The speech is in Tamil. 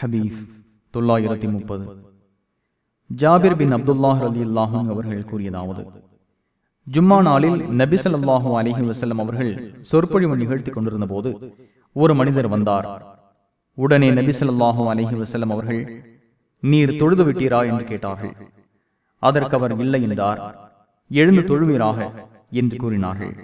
ஹபீஸ் தொள்ளாயிரத்தி முப்பது. ஜாபிர் பின் அப்துல்லாஹ் அலி அல்லாஹும் அவர்கள் கூறியதாவது ஜும்மா நாளில் நபி ஸல்லல்லாஹு அலைஹி வஸல்லம் அவர்கள் சொற்பொழிவு நிகழ்த்தி கொண்டிருந்த போது ஒரு மனிதர் வந்தார். உடனே நபி ஸல்லல்லாஹு அலைஹி வஸல்லம் அவர்கள் நீர் தொழுது விட்டீரா? என்று கேட்டார்கள். அதற்கு அவர் இல்லை என்றார். எழுந்து தொழுவீராக என்று கூறினார்கள்.